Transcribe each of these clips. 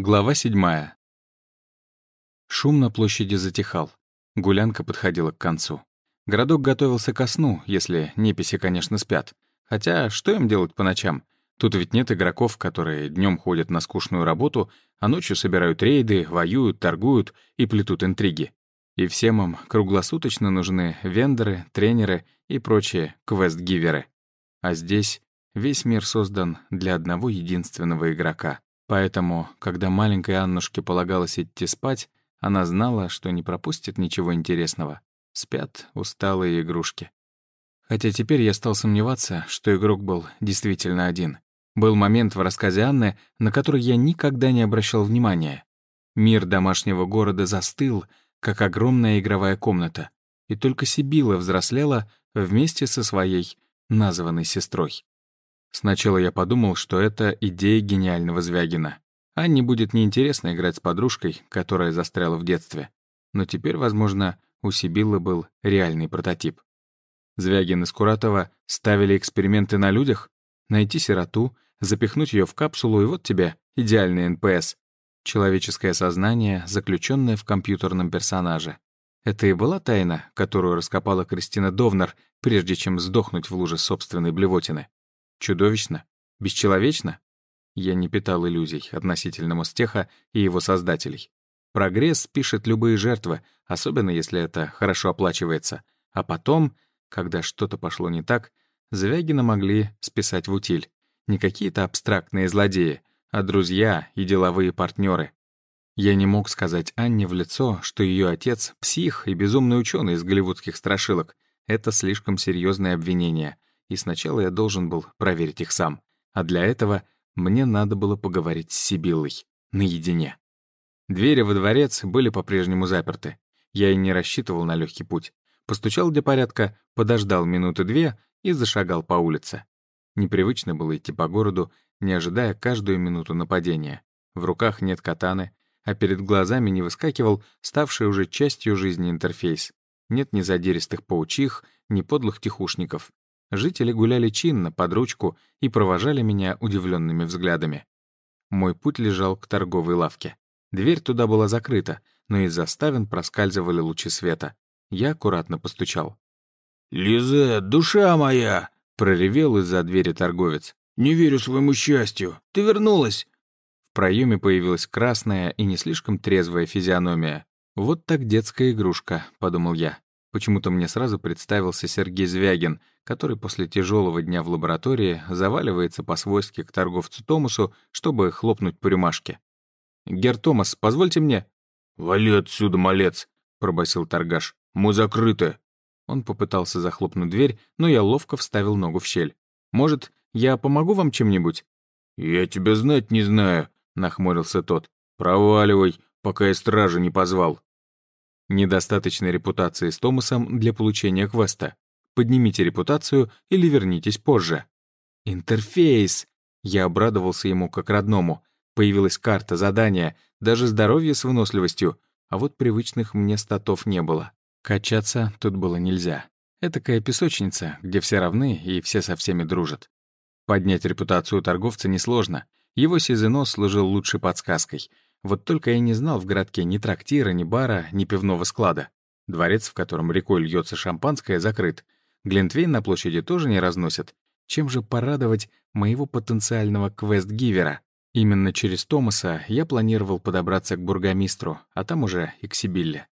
Глава седьмая. Шум на площади затихал. Гулянка подходила к концу. Городок готовился ко сну, если неписи, конечно, спят. Хотя, что им делать по ночам? Тут ведь нет игроков, которые днем ходят на скучную работу, а ночью собирают рейды, воюют, торгуют и плетут интриги. И всем им круглосуточно нужны вендоры, тренеры и прочие квест-гиверы. А здесь весь мир создан для одного единственного игрока — Поэтому, когда маленькой Аннушке полагалось идти спать, она знала, что не пропустит ничего интересного. Спят усталые игрушки. Хотя теперь я стал сомневаться, что игрок был действительно один. Был момент в рассказе Анны, на который я никогда не обращал внимания. Мир домашнего города застыл, как огромная игровая комната, и только Сибила взрослела вместе со своей названной сестрой. Сначала я подумал, что это идея гениального Звягина. Анне будет неинтересно играть с подружкой, которая застряла в детстве. Но теперь, возможно, у Сибиллы был реальный прототип. Звягин и Скуратова ставили эксперименты на людях? Найти сироту, запихнуть ее в капсулу, и вот тебе идеальный НПС. Человеческое сознание, заключенное в компьютерном персонаже. Это и была тайна, которую раскопала Кристина Довнер, прежде чем сдохнуть в луже собственной блевотины. Чудовищно? Бесчеловечно? Я не питал иллюзий относительно Мостеха и его создателей. Прогресс пишет любые жертвы, особенно если это хорошо оплачивается. А потом, когда что-то пошло не так, Звягина могли списать в утиль. Не какие-то абстрактные злодеи, а друзья и деловые партнеры. Я не мог сказать Анне в лицо, что ее отец — псих и безумный ученый из голливудских страшилок. Это слишком серьезное обвинение — и сначала я должен был проверить их сам. А для этого мне надо было поговорить с Сибиллой. Наедине. Двери во дворец были по-прежнему заперты. Я и не рассчитывал на легкий путь. Постучал для порядка, подождал минуты две и зашагал по улице. Непривычно было идти по городу, не ожидая каждую минуту нападения. В руках нет катаны, а перед глазами не выскакивал ставший уже частью жизни интерфейс. Нет ни задиристых паучих, ни подлых тихушников. Жители гуляли чинно, под ручку, и провожали меня удивленными взглядами. Мой путь лежал к торговой лавке. Дверь туда была закрыта, но из-за ставен проскальзывали лучи света. Я аккуратно постучал. «Лизе, душа моя!» — проревел из-за двери торговец. «Не верю своему счастью! Ты вернулась!» В проеме появилась красная и не слишком трезвая физиономия. «Вот так детская игрушка», — подумал я. Почему-то мне сразу представился Сергей Звягин, который после тяжелого дня в лаборатории заваливается по-свойски к торговцу Томасу, чтобы хлопнуть по рюмашке. «Гер Томас, позвольте мне...» «Вали отсюда, малец!» — пробасил торгаш. «Мы закрыты!» Он попытался захлопнуть дверь, но я ловко вставил ногу в щель. «Может, я помогу вам чем-нибудь?» «Я тебя знать не знаю», — нахмурился тот. «Проваливай, пока я стража не позвал». Недостаточной репутации с Томасом для получения квеста. Поднимите репутацию или вернитесь позже. Интерфейс! Я обрадовался ему как родному. Появилась карта, задание, даже здоровье с выносливостью, а вот привычных мне статов не было. Качаться тут было нельзя. Этакая песочница, где все равны и все со всеми дружат. Поднять репутацию торговца несложно. Его сизыно служил лучшей подсказкой — вот только я не знал в городке ни трактира, ни бара, ни пивного склада. Дворец, в котором рекой льется шампанское, закрыт. Глинтвейн на площади тоже не разносят. Чем же порадовать моего потенциального квест-гивера? Именно через Томаса я планировал подобраться к бургомистру, а там уже и к Сибилле.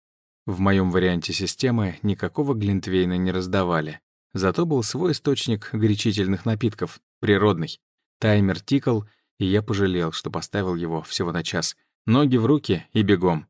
В моем варианте системы никакого Глинтвейна не раздавали. Зато был свой источник горячительных напитков, природный. Таймер тикал, и я пожалел, что поставил его всего на час. Ноги в руки и бегом.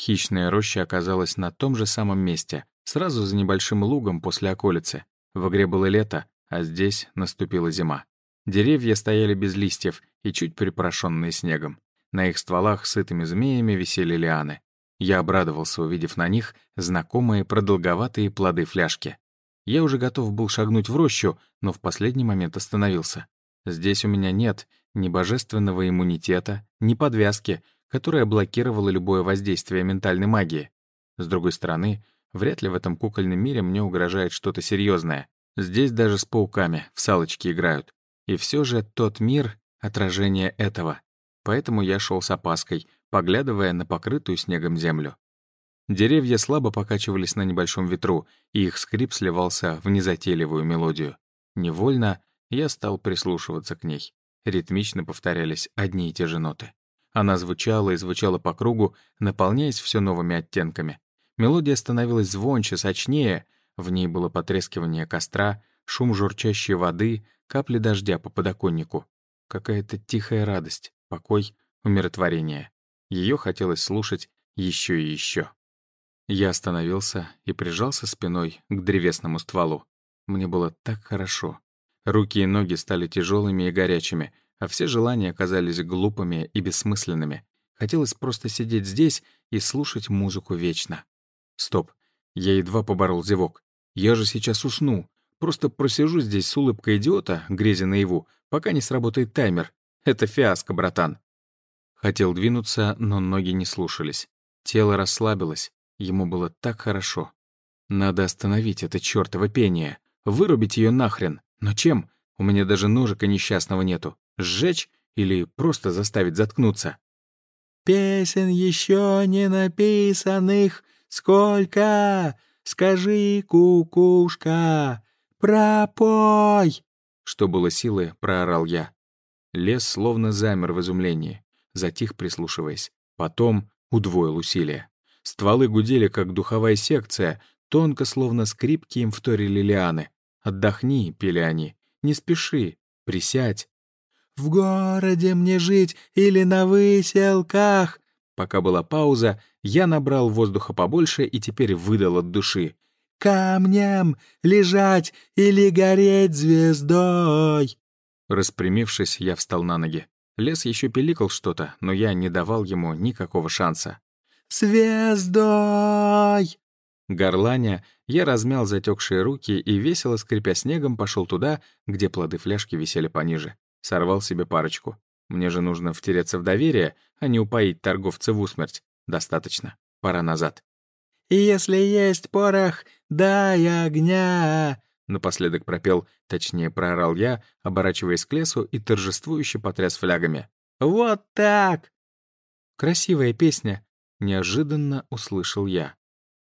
Хищная роща оказалась на том же самом месте, сразу за небольшим лугом после околицы. В игре было лето, а здесь наступила зима. Деревья стояли без листьев и чуть припорошенные снегом. На их стволах сытыми змеями висели лианы. Я обрадовался, увидев на них знакомые продолговатые плоды фляжки. Я уже готов был шагнуть в рощу, но в последний момент остановился. Здесь у меня нет ни божественного иммунитета, ни подвязки, которая блокировала любое воздействие ментальной магии. С другой стороны, вряд ли в этом кукольном мире мне угрожает что-то серьезное. Здесь даже с пауками в салочки играют. И все же тот мир — отражение этого. поэтому я шел с опаской, поглядывая на покрытую снегом землю. Деревья слабо покачивались на небольшом ветру, и их скрип сливался в незатейливую мелодию. Невольно я стал прислушиваться к ней. Ритмично повторялись одни и те же ноты. Она звучала и звучала по кругу, наполняясь все новыми оттенками. Мелодия становилась звонче, сочнее, в ней было потрескивание костра, шум журчащей воды, капли дождя по подоконнику. Какая-то тихая радость, покой, умиротворение. Ее хотелось слушать еще и еще. Я остановился и прижался спиной к древесному стволу. Мне было так хорошо. Руки и ноги стали тяжелыми и горячими, а все желания оказались глупыми и бессмысленными. Хотелось просто сидеть здесь и слушать музыку вечно. Стоп. Я едва поборол зевок. Я же сейчас усну. Просто просижу здесь с улыбкой идиота, грезя наяву, пока не сработает таймер. Это фиаско, братан. Хотел двинуться, но ноги не слушались. Тело расслабилось. Ему было так хорошо. Надо остановить это чёртово пение. Вырубить ее нахрен. Но чем? У меня даже ножика несчастного нету. Сжечь или просто заставить заткнуться? «Песен еще не написанных сколько? Скажи, кукушка, пропой!» Что было силы, проорал я. Лес словно замер в изумлении, затих, прислушиваясь. Потом удвоил усилия. Стволы гудели, как духовая секция, тонко, словно скрипки им вторили лианы. «Отдохни», — пели они, — «не спеши, присядь». «В городе мне жить или на выселках?» Пока была пауза, я набрал воздуха побольше и теперь выдал от души. «Камнем лежать или гореть звездой!» Распрямившись, я встал на ноги. Лес еще пиликал что-то, но я не давал ему никакого шанса. «Звездой!» Горланя, я размял затекшие руки и, весело скрипя снегом, пошел туда, где плоды фляжки висели пониже. Сорвал себе парочку. Мне же нужно втереться в доверие, а не упоить торговца в усмерть. Достаточно. Пора назад. «Если есть порох, дай огня!» Напоследок пропел, точнее проорал я, оборачиваясь к лесу и торжествующе потряс флягами. «Вот так!» «Красивая песня!» — неожиданно услышал я.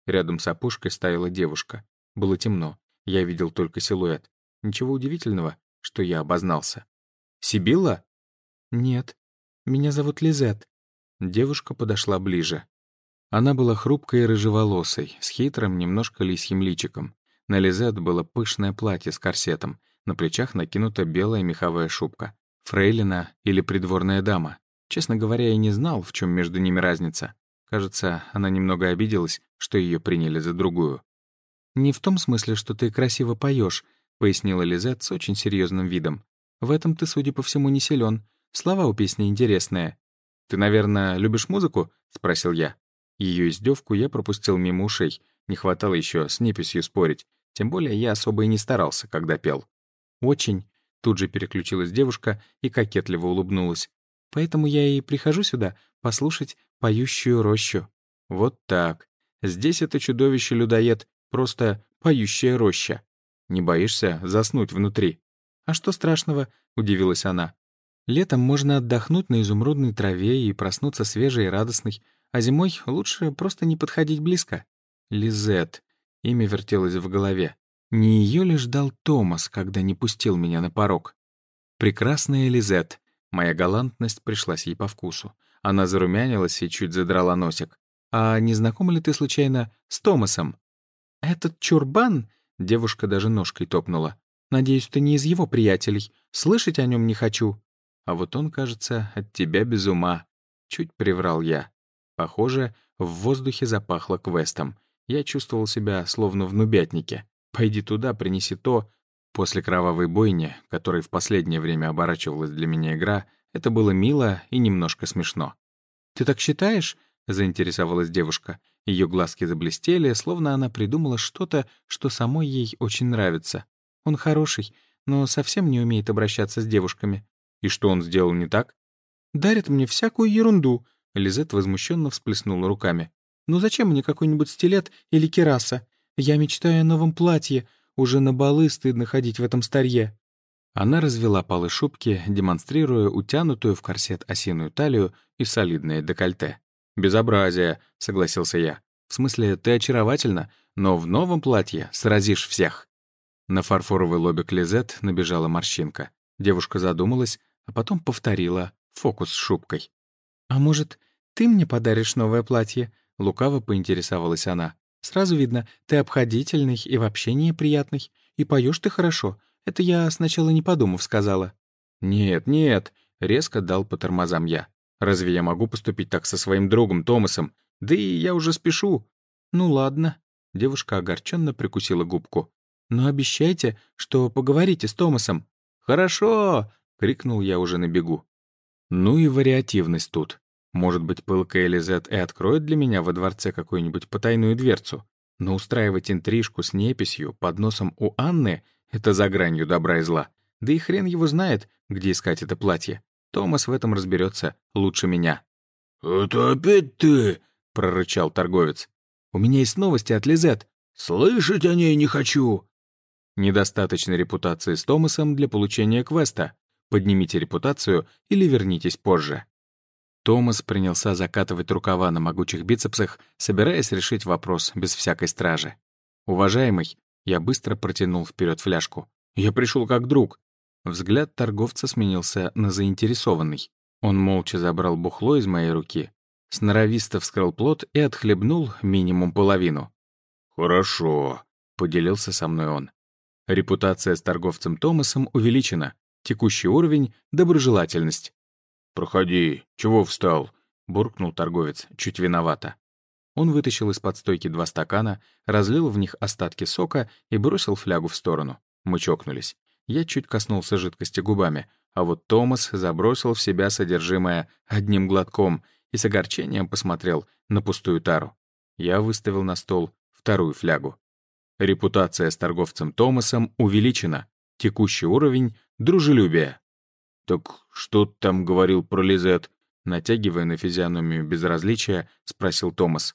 Рядом с опушкой стояла девушка. Было темно. Я видел только силуэт. Ничего удивительного, что я обознался. «Сибилла?» «Нет. Меня зовут Лизет». Девушка подошла ближе. Она была хрупкой и рыжеволосой, с хитрым, немножко лисьим личиком. На Лизет было пышное платье с корсетом, на плечах накинута белая меховая шубка. Фрейлина или придворная дама. Честно говоря, я не знал, в чем между ними разница. Кажется, она немного обиделась, что ее приняли за другую. «Не в том смысле, что ты красиво поешь, пояснила Лизет с очень серьезным видом. В этом ты, судя по всему, не силен. Слова у песни интересные. «Ты, наверное, любишь музыку?» — спросил я. Ее издевку я пропустил мимо ушей. Не хватало еще с неписью спорить. Тем более я особо и не старался, когда пел. «Очень». Тут же переключилась девушка и кокетливо улыбнулась. «Поэтому я и прихожу сюда послушать поющую рощу». Вот так. Здесь это чудовище-людоед, просто поющая роща. Не боишься заснуть внутри? «А что страшного?» — удивилась она. «Летом можно отдохнуть на изумрудной траве и проснуться свежей и радостной, а зимой лучше просто не подходить близко». Лизет. Имя вертелось в голове. Не ее ли ждал Томас, когда не пустил меня на порог? Прекрасная Лизет. Моя галантность пришлась ей по вкусу. Она зарумянилась и чуть задрала носик. «А не знакома ли ты, случайно, с Томасом?» «Этот чурбан?» — девушка даже ножкой топнула. Надеюсь, ты не из его приятелей. Слышать о нем не хочу. А вот он, кажется, от тебя без ума. Чуть приврал я. Похоже, в воздухе запахло квестом. Я чувствовал себя словно в нубятнике. Пойди туда, принеси то. После кровавой бойни, которой в последнее время оборачивалась для меня игра, это было мило и немножко смешно. «Ты так считаешь?» — заинтересовалась девушка. Ее глазки заблестели, словно она придумала что-то, что самой ей очень нравится. Он хороший, но совсем не умеет обращаться с девушками. И что он сделал не так? Дарит мне всякую ерунду. Лизет возмущенно всплеснула руками. Ну зачем мне какой-нибудь стилет или кераса? Я мечтаю о новом платье. Уже на балы стыдно ходить в этом старье. Она развела полы шубки, демонстрируя утянутую в корсет осиную талию и солидное декольте. «Безобразие», — согласился я. «В смысле, ты очаровательна, но в новом платье сразишь всех». На фарфоровый лобик Лизет набежала морщинка. Девушка задумалась, а потом повторила фокус с шубкой. «А может, ты мне подаришь новое платье?» — лукаво поинтересовалась она. «Сразу видно, ты обходительный и в общении приятный, и поешь ты хорошо. Это я сначала не подумав сказала». «Нет, нет», — резко дал по тормозам я. «Разве я могу поступить так со своим другом Томасом? Да и я уже спешу». «Ну ладно». Девушка огорченно прикусила губку. «Но обещайте, что поговорите с Томасом». «Хорошо!» — крикнул я уже на бегу. Ну и вариативность тут. Может быть, пылкая Элизет и откроет для меня во дворце какую-нибудь потайную дверцу. Но устраивать интрижку с неписью под носом у Анны — это за гранью добра и зла. Да и хрен его знает, где искать это платье. Томас в этом разберется лучше меня. «Это опять ты?» — прорычал торговец. «У меня есть новости от Лизет. Слышать о ней не хочу!» Недостаточной репутации с Томасом для получения квеста. Поднимите репутацию или вернитесь позже. Томас принялся закатывать рукава на могучих бицепсах, собираясь решить вопрос без всякой стражи. «Уважаемый», я быстро протянул вперед фляжку. «Я пришел как друг». Взгляд торговца сменился на заинтересованный. Он молча забрал бухло из моей руки, сноровисто вскрыл плод и отхлебнул минимум половину. «Хорошо», — поделился со мной он. Репутация с торговцем Томасом увеличена. Текущий уровень — доброжелательность. «Проходи, чего встал?» — буркнул торговец, чуть виновато. Он вытащил из-под стойки два стакана, разлил в них остатки сока и бросил флягу в сторону. Мы чокнулись. Я чуть коснулся жидкости губами, а вот Томас забросил в себя содержимое одним глотком и с огорчением посмотрел на пустую тару. Я выставил на стол вторую флягу. Репутация с торговцем Томасом увеличена. Текущий уровень — дружелюбие. «Так что там говорил про Лизет?» Натягивая на физиономию безразличия, спросил Томас.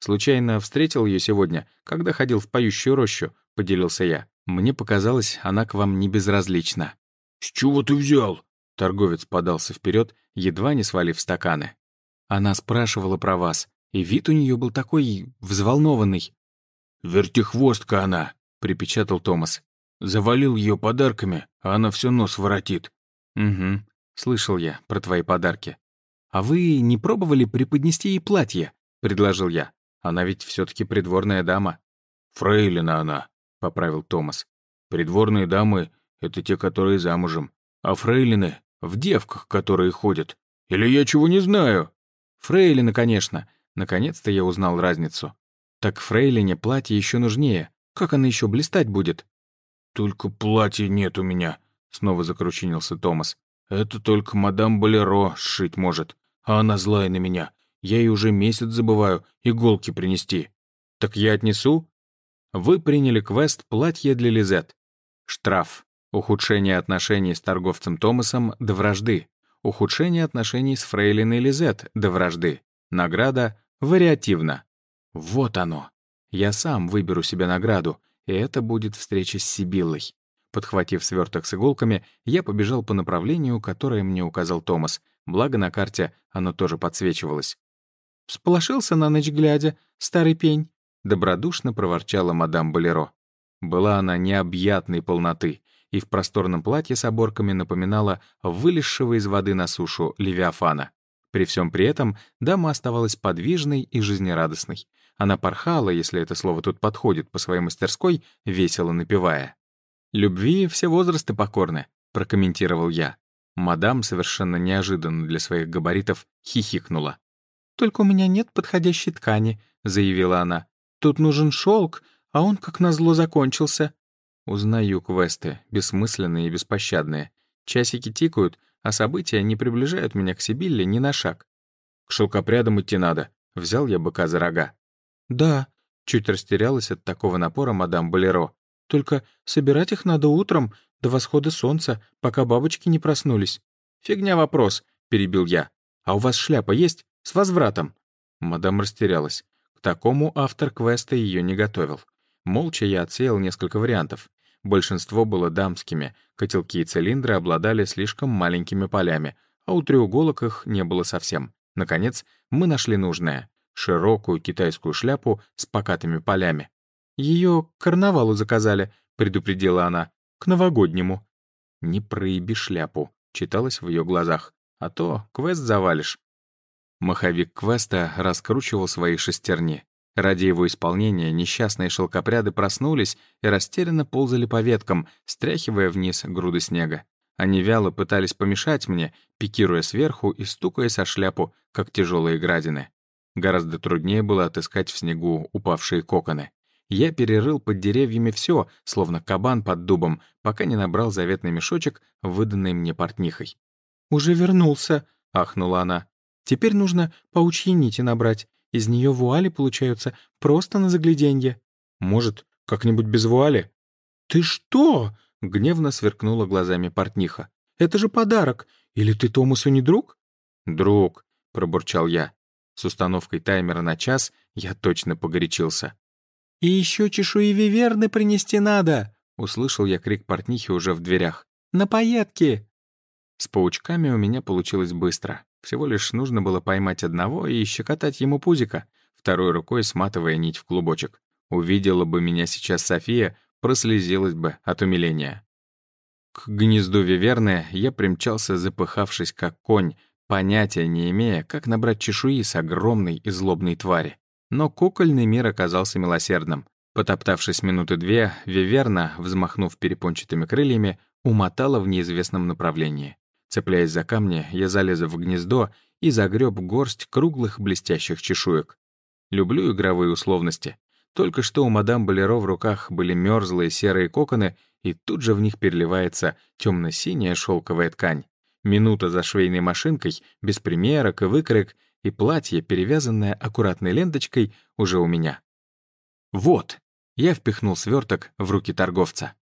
«Случайно встретил ее сегодня, когда ходил в поющую рощу», — поделился я. «Мне показалось, она к вам не безразлична». «С чего ты взял?» Торговец подался вперед, едва не свалив стаканы. Она спрашивала про вас, и вид у нее был такой взволнованный. «Вертихвостка она», — припечатал Томас. «Завалил ее подарками, а она все нос воротит. «Угу, слышал я про твои подарки. А вы не пробовали преподнести ей платье?» — предложил я. «Она ведь все таки придворная дама». «Фрейлина она», — поправил Томас. «Придворные дамы — это те, которые замужем, а фрейлины — в девках, которые ходят. Или я чего не знаю?» «Фрейлины, конечно. Наконец-то я узнал разницу. Так фрейлине платье еще нужнее. Как она еще блистать будет?» «Только платья нет у меня», — снова закручинился Томас. «Это только мадам Болеро сшить может, а она злая на меня. Я ей уже месяц забываю иголки принести». «Так я отнесу?» Вы приняли квест «Платье для Лизет». Штраф. Ухудшение отношений с торговцем Томасом до вражды. Ухудшение отношений с фрейлиной Лизет до вражды. Награда вариативна. Вот оно. Я сам выберу себе награду, и это будет встреча с Сибиллой. Подхватив сверток с иголками, я побежал по направлению, которое мне указал Томас, благо на карте оно тоже подсвечивалось. «Сполошился на ночь глядя, старый пень», — добродушно проворчала мадам Болеро. Была она необъятной полноты и в просторном платье с оборками напоминала вылезшего из воды на сушу Левиафана. При всем при этом дама оставалась подвижной и жизнерадостной. Она порхала, если это слово тут подходит, по своей мастерской, весело напевая. «Любви все возрасты покорны», — прокомментировал я. Мадам, совершенно неожиданно для своих габаритов, хихикнула. «Только у меня нет подходящей ткани», — заявила она. «Тут нужен шелк, а он, как назло, закончился». Узнаю квесты, бессмысленные и беспощадные. Часики тикают, а события не приближают меня к Сибилле ни на шаг. К шелкопрядам идти надо. Взял я быка за рога. «Да», — чуть растерялась от такого напора мадам Болеро. Только собирать их надо утром, до восхода солнца, пока бабочки не проснулись. «Фигня вопрос», — перебил я. «А у вас шляпа есть? С возвратом?» Мадам растерялась. К такому автор квеста ее не готовил. Молча я отсеял несколько вариантов. Большинство было дамскими, котелки и цилиндры обладали слишком маленькими полями, а у треуголок их не было совсем. Наконец, мы нашли нужное — широкую китайскую шляпу с покатыми полями. Ее к карнавалу заказали», — предупредила она, — «к новогоднему». «Не проеби шляпу», — читалось в ее глазах, «а то квест завалишь». Маховик квеста раскручивал свои шестерни. Ради его исполнения несчастные шелкопряды проснулись и растерянно ползали по веткам, стряхивая вниз груды снега. Они вяло пытались помешать мне, пикируя сверху и стукая со шляпу, как тяжелые градины. Гораздо труднее было отыскать в снегу упавшие коконы. Я перерыл под деревьями все, словно кабан под дубом, пока не набрал заветный мешочек, выданный мне портнихой. «Уже вернулся», — ахнула она. «Теперь нужно паучьи нити набрать. Из нее вуали получаются просто на загляденье. Может, как-нибудь без вуали? «Ты что?» — гневно сверкнула глазами портниха. «Это же подарок. Или ты Томасу не друг?» «Друг», — пробурчал я. С установкой таймера на час я точно погорячился. «И еще чешуи виверны принести надо!» — услышал я крик портнихи уже в дверях. «На пайетки!» С паучками у меня получилось быстро. Всего лишь нужно было поймать одного и щекотать ему пузико, второй рукой сматывая нить в клубочек. Увидела бы меня сейчас София, прослезилась бы от умиления. К гнезду Виверны я примчался, запыхавшись как конь, понятия не имея, как набрать чешуи с огромной и злобной твари. Но кукольный мир оказался милосердным. Потоптавшись минуты две, Виверна, взмахнув перепончатыми крыльями, умотала в неизвестном направлении. Цепляясь за камни, я залез в гнездо и загреб горсть круглых блестящих чешуек. Люблю игровые условности. Только что у мадам Болеро в руках были мерзлые серые коконы, и тут же в них переливается темно-синяя шелковая ткань. Минута за швейной машинкой, без примерок и выкроек, и платье, перевязанное аккуратной ленточкой, уже у меня. «Вот!» — я впихнул сверток в руки торговца.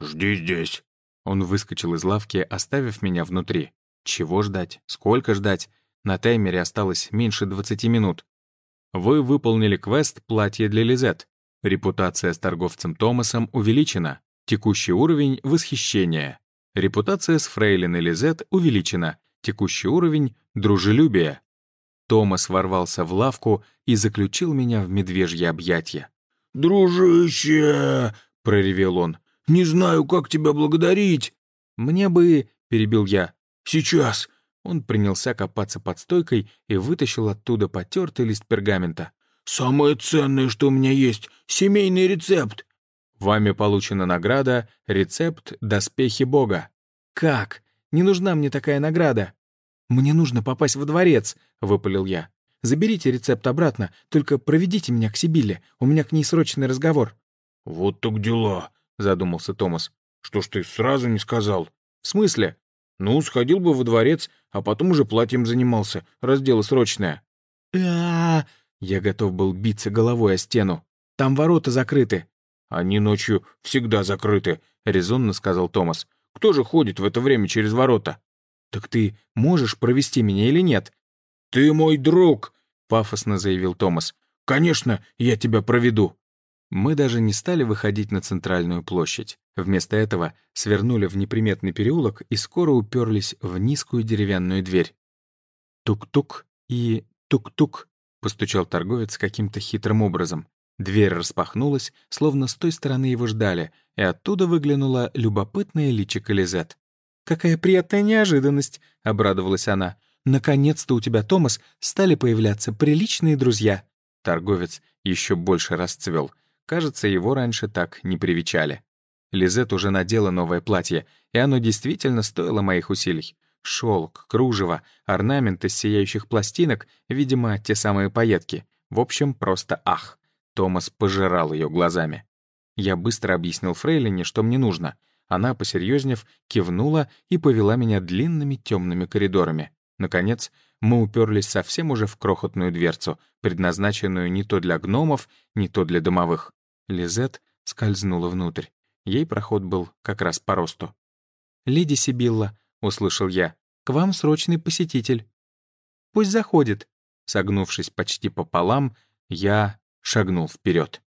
«Жди здесь», он выскочил из лавки, оставив меня внутри. Чего ждать? Сколько ждать? На таймере осталось меньше 20 минут. Вы выполнили квест «Платье для Лизет». Репутация с торговцем Томасом увеличена. Текущий уровень — восхищение. Репутация с фрейлин и Лизет увеличена. Текущий уровень — дружелюбие. Томас ворвался в лавку и заключил меня в медвежье объятье. «Дружище!» — проревел он. Не знаю, как тебя благодарить». «Мне бы...» — перебил я. «Сейчас». Он принялся копаться под стойкой и вытащил оттуда потертый лист пергамента. «Самое ценное, что у меня есть — семейный рецепт». «Вами получена награда «Рецепт Доспехи Бога». «Как? Не нужна мне такая награда». «Мне нужно попасть во дворец», — выпалил я. «Заберите рецепт обратно, только проведите меня к Сибилле, у меня к ней срочный разговор». «Вот так дела задумался Томас. «Что ж ты сразу не сказал?» «В смысле?» «Ну, сходил бы во дворец, а потом уже платьем занимался, раз дело срочное». а Я готов был биться головой о стену. «Там ворота закрыты». «Они ночью всегда закрыты», — резонно сказал Томас. «Кто же ходит в это время через ворота?» «Так ты можешь провести меня или нет?» «Ты мой друг», — пафосно заявил Томас. «Конечно, я тебя проведу». Мы даже не стали выходить на центральную площадь. Вместо этого свернули в неприметный переулок и скоро уперлись в низкую деревянную дверь. «Тук-тук» и «тук-тук», — постучал торговец каким-то хитрым образом. Дверь распахнулась, словно с той стороны его ждали, и оттуда выглянула любопытная личико Лизет. «Какая приятная неожиданность!» — обрадовалась она. «Наконец-то у тебя, Томас, стали появляться приличные друзья!» Торговец еще больше расцвел. Кажется, его раньше так не привечали. Лизет уже надела новое платье, и оно действительно стоило моих усилий. Шелк, кружево, орнамент из сияющих пластинок, видимо, те самые пайетки. В общем, просто ах. Томас пожирал ее глазами. Я быстро объяснил Фрейлине, что мне нужно. Она, посерьезнев, кивнула и повела меня длинными темными коридорами. Наконец, мы уперлись совсем уже в крохотную дверцу, предназначенную не то для гномов, не то для домовых. Лизет скользнула внутрь. Ей проход был как раз по росту. «Леди Сибилла», — услышал я, — «к вам срочный посетитель». «Пусть заходит». Согнувшись почти пополам, я шагнул вперед.